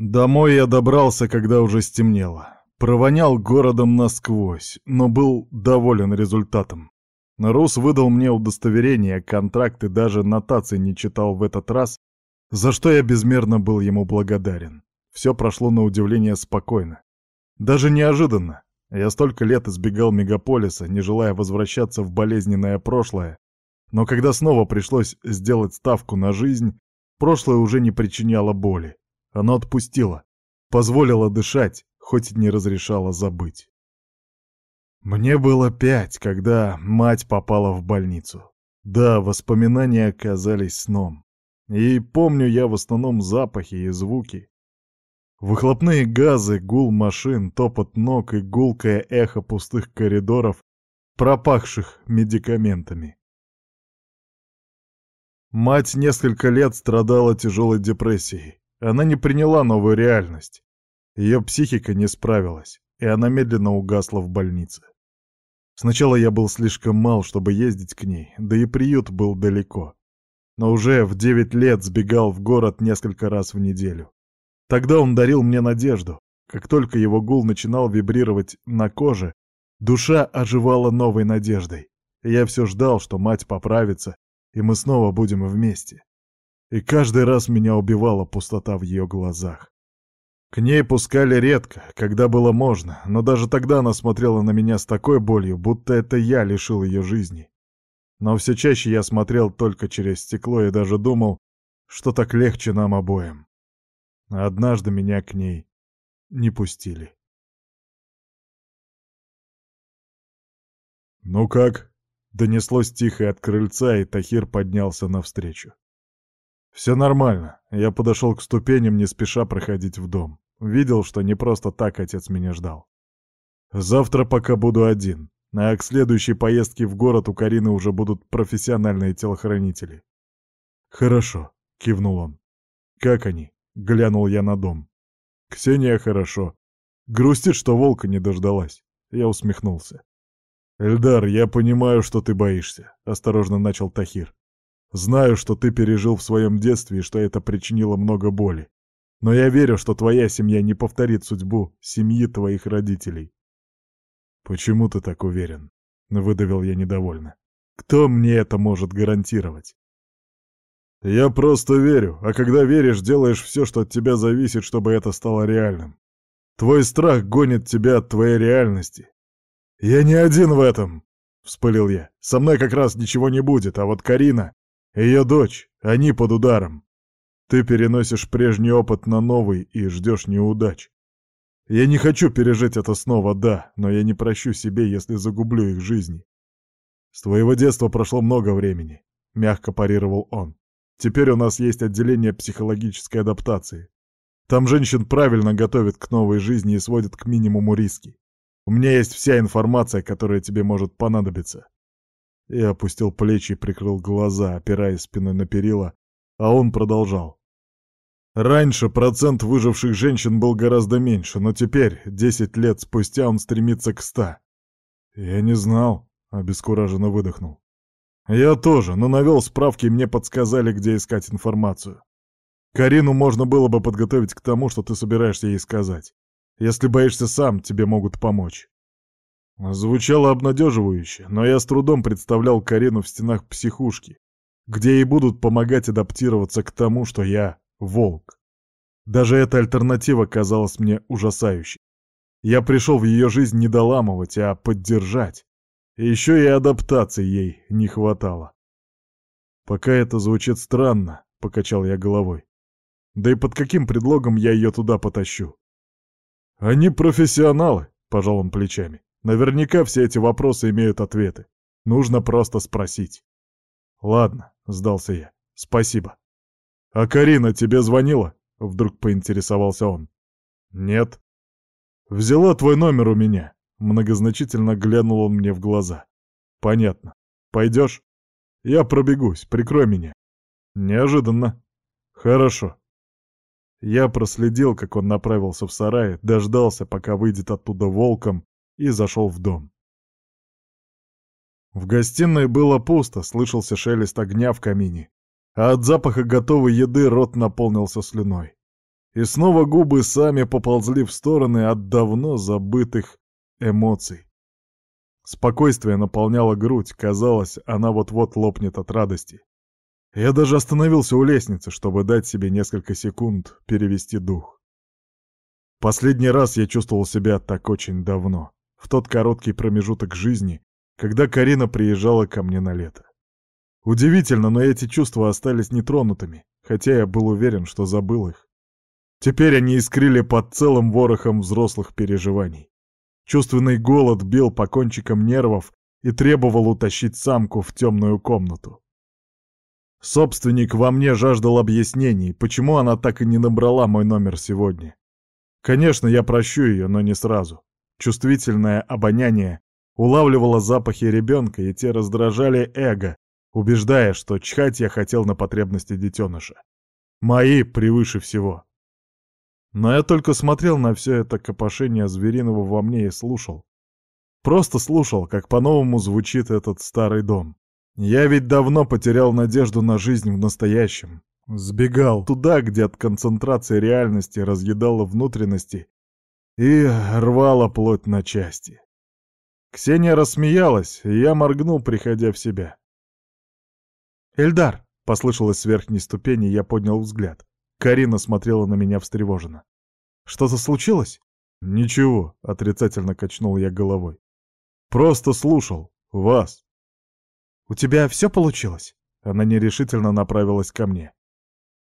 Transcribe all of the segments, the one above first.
Домой я добрался, когда уже стемнело. Провонял городом насквозь, но был доволен результатом. Рус выдал мне удостоверение, контракт и даже нотации не читал в этот раз, за что я безмерно был ему благодарен. Все прошло на удивление спокойно. Даже неожиданно. Я столько лет избегал мегаполиса, не желая возвращаться в болезненное прошлое, но когда снова пришлось сделать ставку на жизнь, прошлое уже не причиняло боли. Оно отпустило, позволило дышать, хоть и не разрешало забыть. Мне было пять, когда мать попала в больницу. Да, воспоминания оказались сном. И помню я в основном запахи и звуки. Выхлопные газы, гул машин, топот ног и гулкое эхо пустых коридоров, пропахших медикаментами. Мать несколько лет страдала тяжелой депрессией. Она не приняла новую реальность. Ее психика не справилась, и она медленно угасла в больнице. Сначала я был слишком мал, чтобы ездить к ней, да и приют был далеко. Но уже в девять лет сбегал в город несколько раз в неделю. Тогда он дарил мне надежду. Как только его гул начинал вибрировать на коже, душа оживала новой надеждой. Я все ждал, что мать поправится, и мы снова будем вместе. И каждый раз меня убивала пустота в ее глазах. К ней пускали редко, когда было можно, но даже тогда она смотрела на меня с такой болью, будто это я лишил ее жизни. Но все чаще я смотрел только через стекло и даже думал, что так легче нам обоим. однажды меня к ней не пустили. «Ну как?» — донеслось тихо от крыльца, и Тахир поднялся навстречу. Все нормально. Я подошел к ступеням, не спеша проходить в дом. Видел, что не просто так отец меня ждал. Завтра пока буду один, а к следующей поездке в город у Карины уже будут профессиональные телохранители. Хорошо, кивнул он. Как они? Глянул я на дом. Ксения хорошо. Грустит, что волка не дождалась. Я усмехнулся. «Эльдар, я понимаю, что ты боишься», — осторожно начал Тахир. Знаю, что ты пережил в своем детстве и что это причинило много боли. Но я верю, что твоя семья не повторит судьбу семьи твоих родителей. Почему ты так уверен? Выдавил я недовольно. Кто мне это может гарантировать? Я просто верю, а когда веришь, делаешь все, что от тебя зависит, чтобы это стало реальным. Твой страх гонит тебя от твоей реальности. Я не один в этом, — вспылил я. «Со мной как раз ничего не будет, а вот Карина... Ее дочь, они под ударом. Ты переносишь прежний опыт на новый и ждешь неудач. Я не хочу пережить это снова, да, но я не прощу себе, если загублю их жизни. С твоего детства прошло много времени, — мягко парировал он. Теперь у нас есть отделение психологической адаптации. Там женщин правильно готовят к новой жизни и сводят к минимуму риски. У меня есть вся информация, которая тебе может понадобиться. Я опустил плечи и прикрыл глаза, опираясь спиной на перила, а он продолжал. Раньше процент выживших женщин был гораздо меньше, но теперь, десять лет спустя, он стремится к ста. Я не знал, обескураженно выдохнул. Я тоже, но навел справки и мне подсказали, где искать информацию. Карину можно было бы подготовить к тому, что ты собираешься ей сказать. Если боишься сам, тебе могут помочь. Звучало обнадеживающе, но я с трудом представлял Карину в стенах психушки, где ей будут помогать адаптироваться к тому, что я волк. Даже эта альтернатива казалась мне ужасающей. Я пришел в ее жизнь не доламывать, а поддержать. Еще и адаптации ей не хватало. Пока это звучит странно, — покачал я головой. Да и под каким предлогом я ее туда потащу? Они профессионалы, — пожал он плечами. Наверняка все эти вопросы имеют ответы. Нужно просто спросить. Ладно, сдался я. Спасибо. А Карина тебе звонила? Вдруг поинтересовался он. Нет. Взяла твой номер у меня. Многозначительно глянул он мне в глаза. Понятно. Пойдешь? Я пробегусь, прикрой меня. Неожиданно. Хорошо. Я проследил, как он направился в сарай, дождался, пока выйдет оттуда волком, и зашел в дом. В гостиной было пусто, слышался шелест огня в камине, а от запаха готовой еды рот наполнился слюной. И снова губы сами поползли в стороны от давно забытых эмоций. Спокойствие наполняло грудь, казалось, она вот-вот лопнет от радости. Я даже остановился у лестницы, чтобы дать себе несколько секунд перевести дух. Последний раз я чувствовал себя так очень давно, в тот короткий промежуток жизни, когда Карина приезжала ко мне на лето. Удивительно, но эти чувства остались нетронутыми, хотя я был уверен, что забыл их. Теперь они искрили под целым ворохом взрослых переживаний. Чувственный голод бил по кончикам нервов и требовал утащить самку в темную комнату. Собственник во мне жаждал объяснений, почему она так и не набрала мой номер сегодня. Конечно, я прощу ее, но не сразу. Чувствительное обоняние улавливало запахи ребенка, и те раздражали эго, убеждая, что чхать я хотел на потребности детеныша. Мои превыше всего. Но я только смотрел на все это копошение звериного во мне и слушал. Просто слушал, как по-новому звучит этот старый дом. Я ведь давно потерял надежду на жизнь в настоящем. Сбегал туда, где от концентрации реальности разъедало внутренности и рвало плоть на части. Ксения рассмеялась, и я моргнул, приходя в себя. «Эльдар!» — послышалось с верхней ступени, я поднял взгляд. Карина смотрела на меня встревоженно. «Что-то случилось?» «Ничего», — отрицательно качнул я головой. «Просто слушал. Вас». «У тебя все получилось?» Она нерешительно направилась ко мне.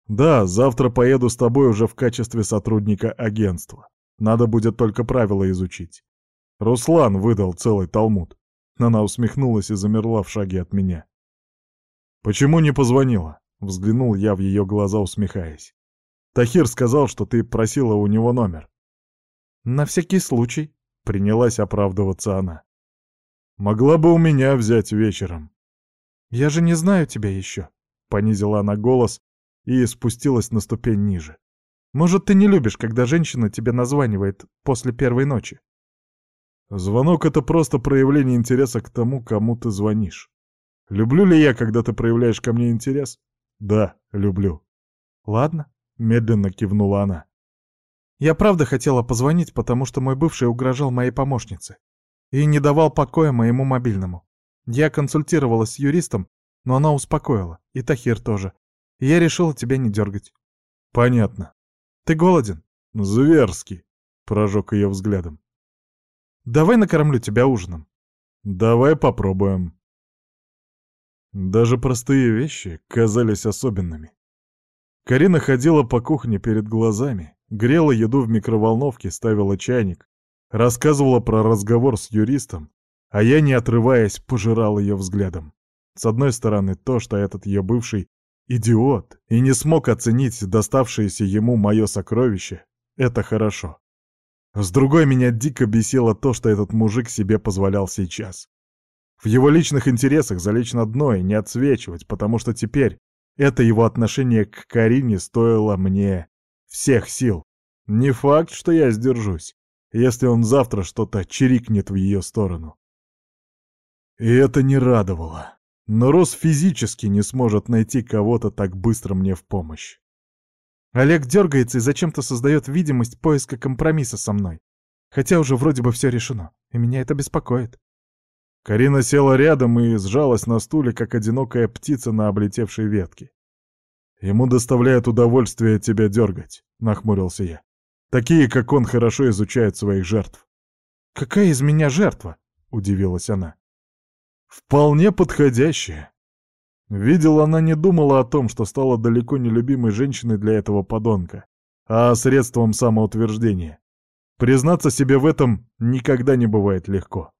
«Да, завтра поеду с тобой уже в качестве сотрудника агентства. Надо будет только правила изучить. Руслан выдал целый талмуд». Она усмехнулась и замерла в шаге от меня. «Почему не позвонила?» — взглянул я в ее глаза, усмехаясь. «Тахир сказал, что ты просила у него номер». «На всякий случай», — принялась оправдываться она. «Могла бы у меня взять вечером». «Я же не знаю тебя еще», — понизила она голос и спустилась на ступень ниже. «Может, ты не любишь, когда женщина тебе названивает после первой ночи?» «Звонок — это просто проявление интереса к тому, кому ты звонишь. Люблю ли я, когда ты проявляешь ко мне интерес? Да, люблю. Ладно, медленно кивнула она. Я правда хотела позвонить, потому что мой бывший угрожал моей помощнице и не давал покоя моему мобильному. Я консультировалась с юристом, но она успокоила, и Тахир тоже. И я решила тебя не дергать. Понятно. Ты голоден? Зверски, прожег ее взглядом. Давай накормлю тебя ужином. Давай попробуем. Даже простые вещи казались особенными. Карина ходила по кухне перед глазами, грела еду в микроволновке, ставила чайник, рассказывала про разговор с юристом, а я, не отрываясь, пожирал ее взглядом. С одной стороны, то, что этот ее бывший идиот и не смог оценить доставшееся ему мое сокровище, это хорошо. С другой, меня дико бесило то, что этот мужик себе позволял сейчас. В его личных интересах залечь на дно и не отсвечивать, потому что теперь это его отношение к Карине стоило мне всех сил. Не факт, что я сдержусь, если он завтра что-то чирикнет в ее сторону. И это не радовало. Но Рос физически не сможет найти кого-то так быстро мне в помощь. Олег дергается и зачем-то создает видимость поиска компромисса со мной. Хотя уже вроде бы все решено, и меня это беспокоит. Карина села рядом и сжалась на стуле, как одинокая птица на облетевшей ветке. «Ему доставляет удовольствие тебя дергать», — нахмурился я. «Такие, как он, хорошо изучают своих жертв». «Какая из меня жертва?» — удивилась она. «Вполне подходящая». Видела она не думала о том, что стала далеко не любимой женщиной для этого подонка, а средством самоутверждения. Признаться себе в этом никогда не бывает легко.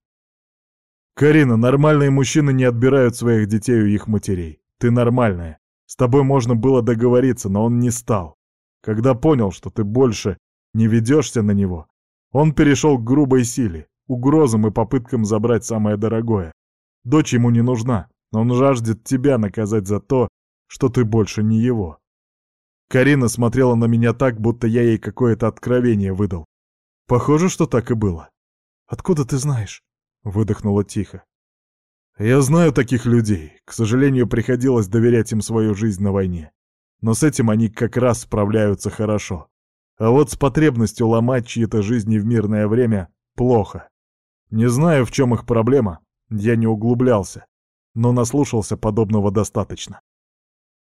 «Карина, нормальные мужчины не отбирают своих детей у их матерей. Ты нормальная. С тобой можно было договориться, но он не стал. Когда понял, что ты больше не ведешься на него, он перешел к грубой силе, угрозам и попыткам забрать самое дорогое. Дочь ему не нужна, он жаждет тебя наказать за то, что ты больше не его». Карина смотрела на меня так, будто я ей какое-то откровение выдал. Похоже, что так и было. «Откуда ты знаешь?» Выдохнула тихо. Я знаю таких людей. К сожалению, приходилось доверять им свою жизнь на войне. Но с этим они как раз справляются хорошо. А вот с потребностью ломать чьи-то жизни в мирное время — плохо. Не знаю, в чем их проблема, я не углублялся, но наслушался подобного достаточно.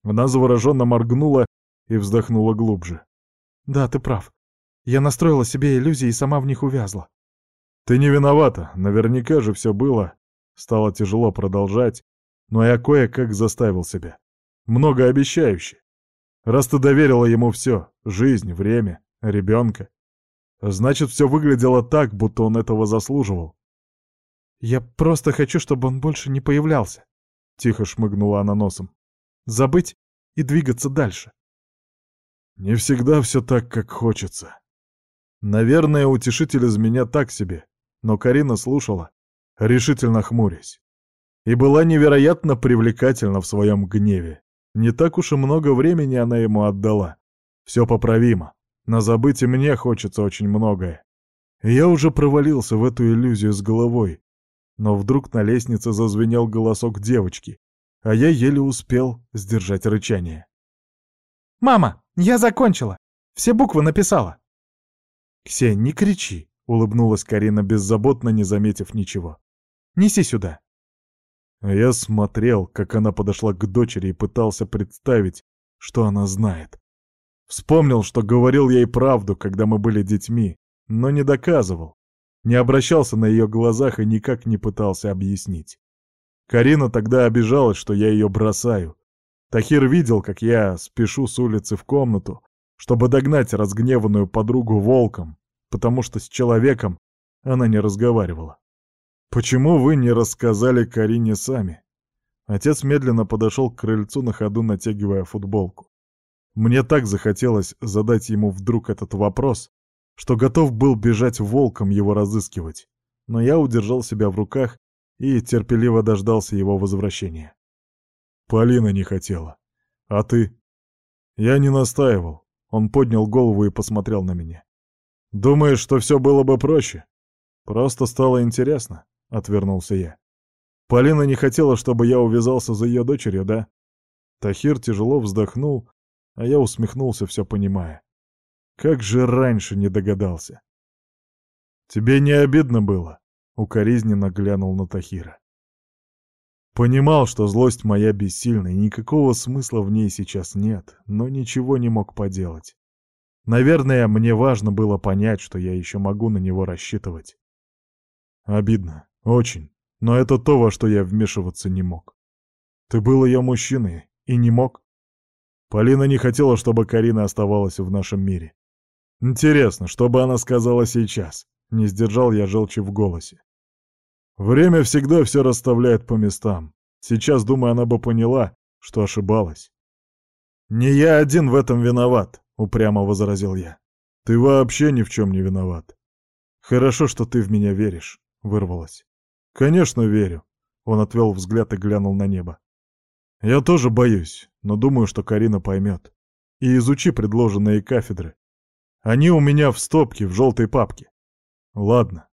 Она завороженно моргнула и вздохнула глубже. «Да, ты прав. Я настроила себе иллюзии и сама в них увязла». «Ты не виновата, наверняка же все было». Стало тяжело продолжать, но я кое-как заставил себя. Многообещающе. Раз ты доверила ему все — жизнь, время, ребенка, значит, все выглядело так, будто он этого заслуживал. «Я просто хочу, чтобы он больше не появлялся», — тихо шмыгнула она носом. «Забыть и двигаться дальше». «Не всегда все так, как хочется. Наверное, утешитель из меня так себе, но Карина слушала, решительно хмурясь. И была невероятно привлекательна в своем гневе. Не так уж и много времени она ему отдала. Все поправимо. На забыть мне хочется очень многое. я уже провалился в эту иллюзию с головой. Но вдруг на лестнице зазвенел голосок девочки, а я еле успел сдержать рычание. «Мама, я закончила! Все буквы написала!» «Ксень, не кричи!» — улыбнулась Карина беззаботно, не заметив ничего. «Неси сюда!» я смотрел, как она подошла к дочери и пытался представить, что она знает. Вспомнил, что говорил ей правду, когда мы были детьми, но не доказывал. Не обращался на ее глазах и никак не пытался объяснить. Карина тогда обижалась, что я ее бросаю. Тахир видел, как я спешу с улицы в комнату, чтобы догнать разгневанную подругу волком, потому что с человеком она не разговаривала. «Почему вы не рассказали Карине сами?» Отец медленно подошел к крыльцу на ходу, натягивая футболку. Мне так захотелось задать ему вдруг этот вопрос, что готов был бежать волком его разыскивать, но я удержал себя в руках и терпеливо дождался его возвращения. Полина не хотела. А ты? Я не настаивал. Он поднял голову и посмотрел на меня. Думаешь, что все было бы проще? Просто стало интересно. — отвернулся я. «Полина не хотела, чтобы я увязался за ее дочерью, да?» Тахир тяжело вздохнул, а я усмехнулся, все понимая. «Как же раньше не догадался!» «Тебе не обидно было?» — укоризненно глянул на Тахира. Понимал, что злость моя бессильна, и никакого смысла в ней сейчас нет, но ничего не мог поделать. Наверное, мне важно было понять, что я еще могу на него рассчитывать. Обидно. Очень. Но это то, во что я вмешиваться не мог. Ты был ее мужчиной и не мог? Полина не хотела, чтобы Карина оставалась в нашем мире. Интересно, что бы она сказала сейчас? Не сдержал я желчи в голосе. Время всегда все расставляет по местам. Сейчас, думаю, она бы поняла, что ошибалась. «Не я один в этом виноват», — упрямо возразил я. «Ты вообще ни в чем не виноват. Хорошо, что ты в меня веришь», — вырвалось. «Конечно, верю». Он отвел взгляд и глянул на небо. «Я тоже боюсь, но думаю, что Карина поймет. И изучи предложенные кафедры. Они у меня в стопке, в желтой папке. Ладно,